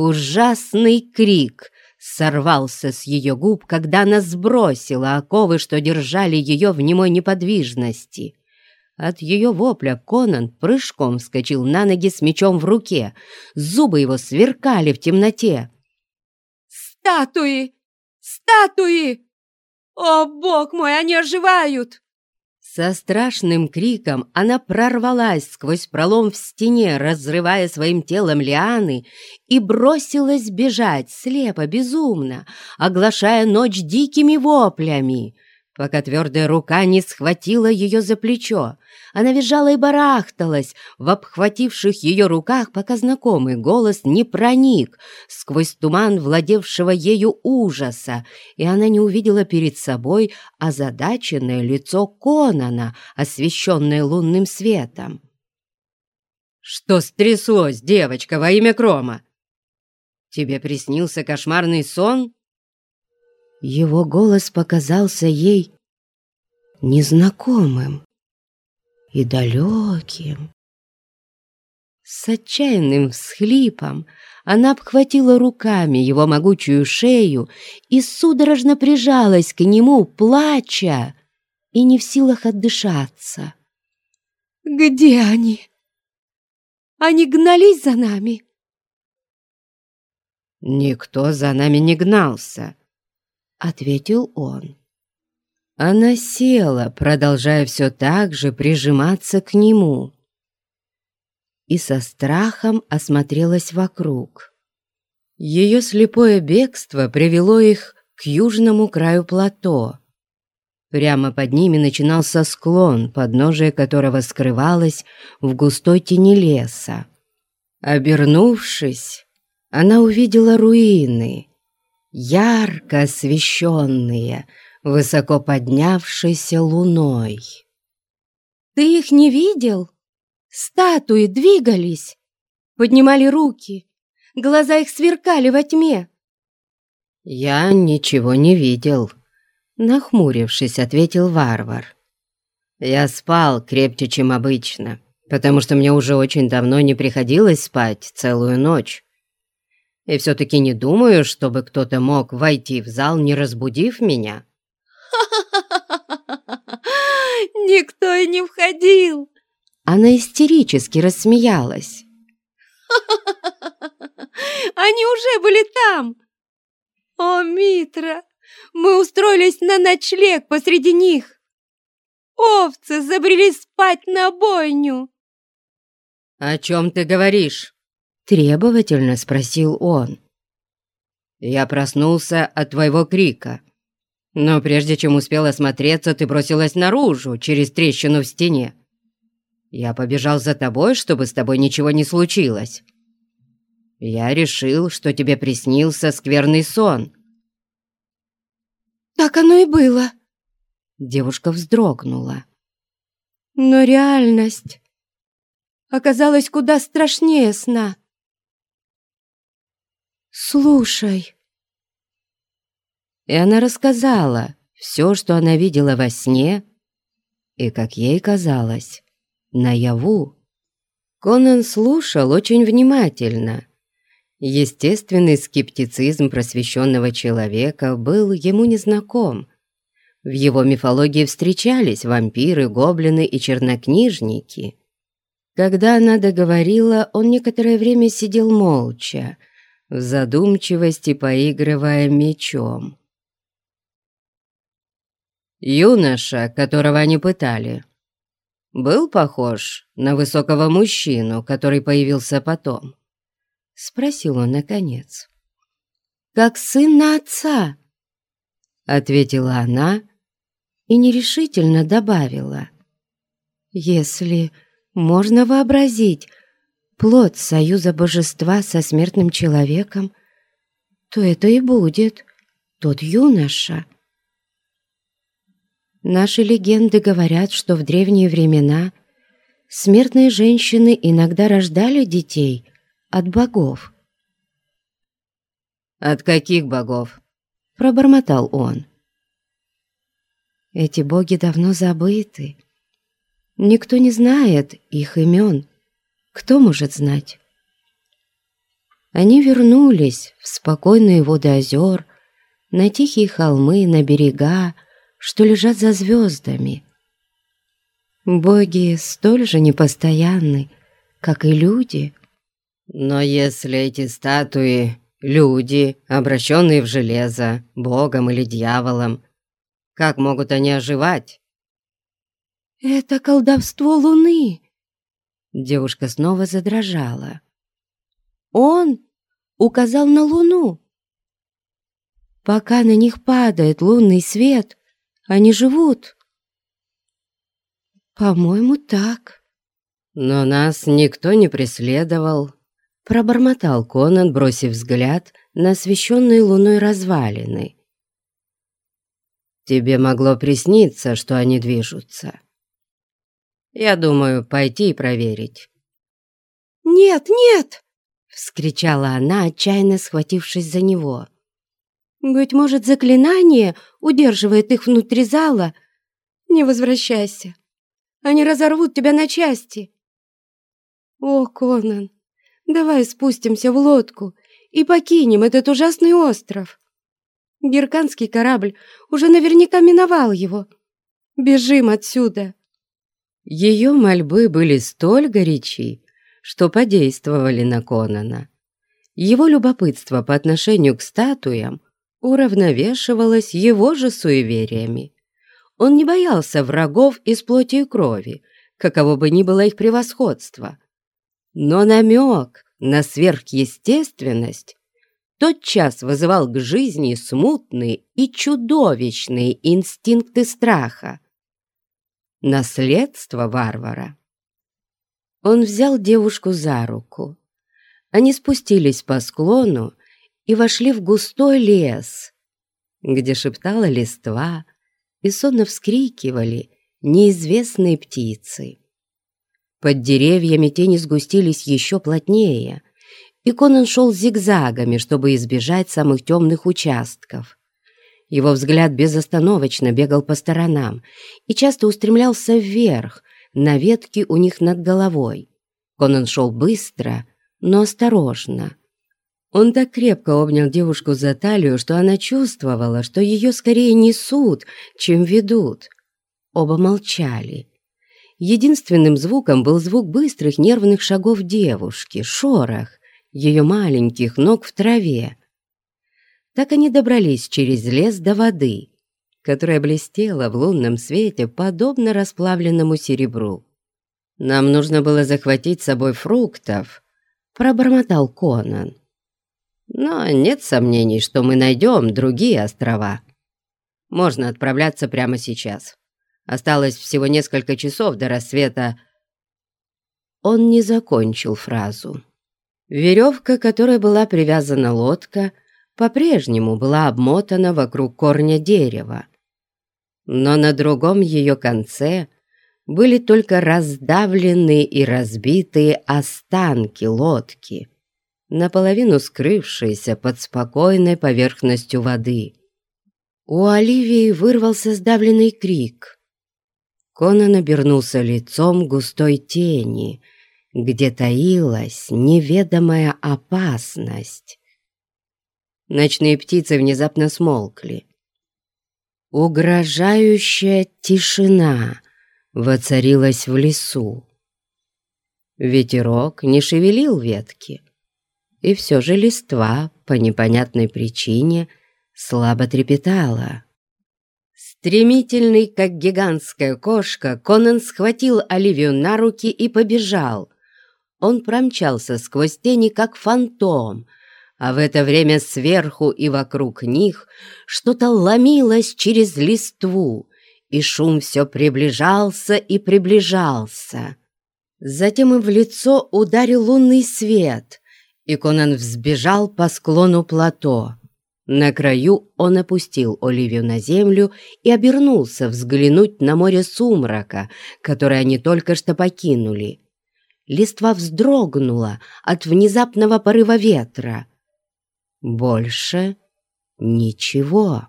Ужасный крик сорвался с ее губ, когда она сбросила оковы, что держали ее в немой неподвижности. От ее вопля Конан прыжком вскочил на ноги с мечом в руке. Зубы его сверкали в темноте. «Статуи! Статуи! О, бог мой, они оживают!» Со страшным криком она прорвалась сквозь пролом в стене, разрывая своим телом лианы, и бросилась бежать слепо, безумно, оглашая ночь дикими воплями — пока твердая рука не схватила ее за плечо. Она визжала и барахталась в обхвативших ее руках, пока знакомый голос не проник сквозь туман владевшего ею ужаса, и она не увидела перед собой озадаченное лицо Конана, освещенное лунным светом. «Что стряслось, девочка, во имя Крома? Тебе приснился кошмарный сон?» Его голос показался ей незнакомым и далеким. С отчаянным всхлипом она обхватила руками его могучую шею и судорожно прижалась к нему, плача и не в силах отдышаться. «Где они? Они гнались за нами?» «Никто за нами не гнался», — ответил он. Она села, продолжая все так же прижиматься к нему, и со страхом осмотрелась вокруг. Ее слепое бегство привело их к южному краю плато. Прямо под ними начинался склон, подножие которого скрывалось в густой тени леса. Обернувшись, она увидела руины — ярко освещенные, высоко поднявшейся луной. «Ты их не видел? Статуи двигались, поднимали руки, глаза их сверкали во тьме». «Я ничего не видел», — нахмурившись, ответил варвар. «Я спал крепче, чем обычно, потому что мне уже очень давно не приходилось спать целую ночь и все-таки не думаю, чтобы кто-то мог войти в зал, не разбудив меня». «Никто и не входил!» Она истерически рассмеялась. «Они уже были там! О, Митра, мы устроились на ночлег посреди них! Овцы забрели спать на бойню!» «О чем ты говоришь?» Требовательно спросил он. «Я проснулся от твоего крика, но прежде чем успел осмотреться, ты бросилась наружу, через трещину в стене. Я побежал за тобой, чтобы с тобой ничего не случилось. Я решил, что тебе приснился скверный сон». «Так оно и было», — девушка вздрогнула. «Но реальность оказалась куда страшнее сна». «Слушай». И она рассказала все, что она видела во сне, и, как ей казалось, наяву. Конан слушал очень внимательно. Естественный скептицизм просвещенного человека был ему незнаком. В его мифологии встречались вампиры, гоблины и чернокнижники. Когда она договорила, он некоторое время сидел молча, в задумчивости поигрывая мечом. Юноша, которого они пытали, был похож на высокого мужчину, который появился потом? Спросил он наконец. «Как сын отца», — ответила она и нерешительно добавила. «Если можно вообразить, плод союза божества со смертным человеком, то это и будет тот юноша. Наши легенды говорят, что в древние времена смертные женщины иногда рождали детей от богов. «От каких богов?» — пробормотал он. «Эти боги давно забыты. Никто не знает их имен. Кто может знать? Они вернулись в спокойные воды озер, на тихие холмы, на берега, что лежат за звездами. Боги столь же непостоянны, как и люди. Но если эти статуи — люди, обращенные в железо, богом или дьяволом, как могут они оживать? «Это колдовство луны!» Девушка снова задрожала. «Он указал на луну. Пока на них падает лунный свет, они живут». «По-моему, так». «Но нас никто не преследовал», — пробормотал Конан, бросив взгляд на освещенные луной развалины. «Тебе могло присниться, что они движутся. Я думаю, пойти и проверить». «Нет, нет!» — вскричала она, отчаянно схватившись за него. «Быть может, заклинание удерживает их внутри зала? Не возвращайся. Они разорвут тебя на части. О, Конан, давай спустимся в лодку и покинем этот ужасный остров. Герканский корабль уже наверняка миновал его. Бежим отсюда. Ее мольбы были столь горячи, что подействовали на Конана. Его любопытство по отношению к статуям уравновешивалось его же суевериями. Он не боялся врагов из плоти и крови, каково бы ни было их превосходство. Но намек на сверхъестественность тотчас вызывал к жизни смутные и чудовищные инстинкты страха. Наследство варвара. Он взял девушку за руку. Они спустились по склону и вошли в густой лес, где шептала листва, и сонно вскрикивали неизвестные птицы. Под деревьями тени сгустились еще плотнее, и Конан шел зигзагами, чтобы избежать самых темных участков. Его взгляд безостановочно бегал по сторонам и часто устремлялся вверх, на ветки у них над головой. Конан шел быстро, но осторожно, он так крепко обнял девушку за талию, что она чувствовала, что ее скорее несут, чем ведут. Оба молчали. Единственным звуком был звук быстрых нервных шагов девушки, шорох, ее маленьких ног в траве. Так они добрались через лес до воды, которая блестела в лунном свете, подобно расплавленному серебру. «Нам нужно было захватить с собой фруктов», — пробормотал Конан. Но нет сомнений, что мы найдем другие острова. Можно отправляться прямо сейчас. Осталось всего несколько часов до рассвета. Он не закончил фразу. Веревка, которой была привязана лодка, по-прежнему была обмотана вокруг корня дерева. Но на другом ее конце были только раздавленные и разбитые останки лодки — наполовину скрывшаяся под спокойной поверхностью воды. У Оливии вырвался сдавленный крик. Конан обернулся лицом густой тени, где таилась неведомая опасность. Ночные птицы внезапно смолкли. Угрожающая тишина воцарилась в лесу. Ветерок не шевелил ветки, и все же листва по непонятной причине слабо трепетала. Стремительный, как гигантская кошка, Конан схватил Оливию на руки и побежал. Он промчался сквозь тени, как фантом, а в это время сверху и вокруг них что-то ломилось через листву, и шум все приближался и приближался. Затем им в лицо ударил лунный свет — и Конан взбежал по склону плато. На краю он опустил Оливию на землю и обернулся взглянуть на море сумрака, которое они только что покинули. Листва вздрогнула от внезапного порыва ветра. Больше ничего.